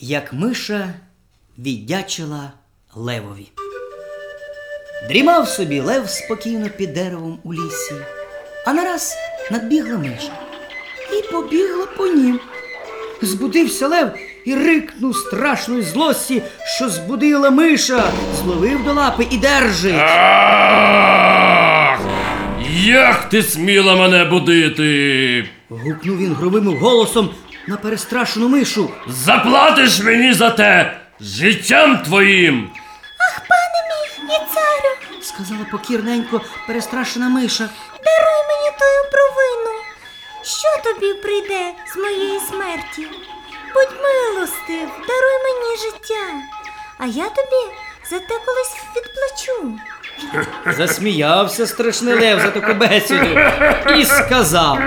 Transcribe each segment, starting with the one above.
як миша віддячила левові. Дрімав собі лев спокійно під деревом у лісі, а нараз надбігла миша і побігла по нім. Збудився лев і рикнув страшної злості, що збудила миша, зловив до лапи і держить. Ах! Як ти сміла мене будити? Гукнув він громовим голосом на перестрашену мишу. Заплатиш мені за те життям твоїм. Ах, пане мій І царю, сказала покірненько перестрашена миша. даруй мені тою провину. Що тобі прийде з моєї смерті? Будь милостив, даруй мені життя, а я тобі за те колись відплачу. Засміявся страшний лев за таку бесіду і сказав.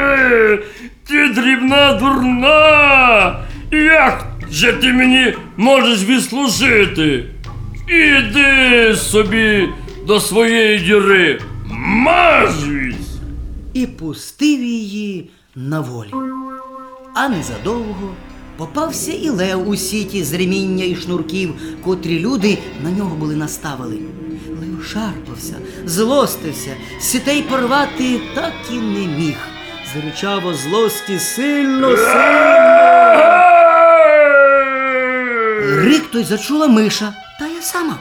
Ти дрібна дурна. Як же ти мені можеш відслужити? Іди собі до своєї діри. Мажвісь! і пустив її на волю. А незадовго попався і лев у сіті з реміння і шнурків, котрі люди на нього були наставили. Шарпався, злостився, сітей порвати так і не міг. Заричав о злості сильно, сильно. Рик той зачула миша, та я сама.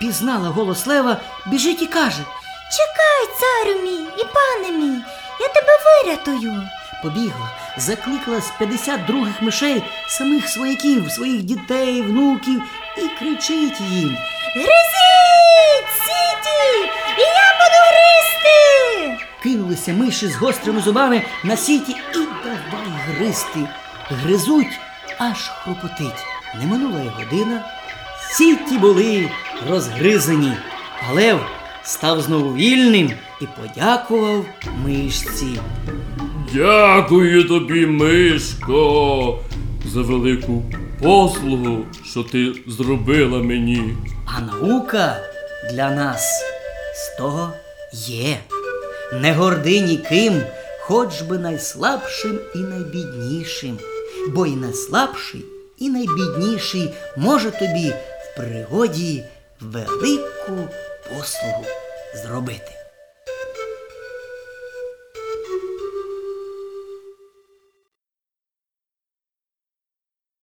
Пізнала голос лева, біжить і каже. Чекай, царю мій і пане мій, я тебе вирятую. Побігла, закликала з 50 других мишей самих свояків, своїх дітей, внуків і кричить їм. Гризіть, Кинулися миші з гострими зубами на сіті і давай гризти. Гризуть, аж хрупотить. Не минула й година. Сіті були розгризані, а лев став знову вільним і подякував мишці. Дякую тобі, Мишко, за велику послугу, що ти зробила мені. А наука для нас з того є. Не горди ніким, хоч би найслабшим і найбіднішим, бо і найслабший, і найбідніший може тобі в пригоді велику послугу зробити.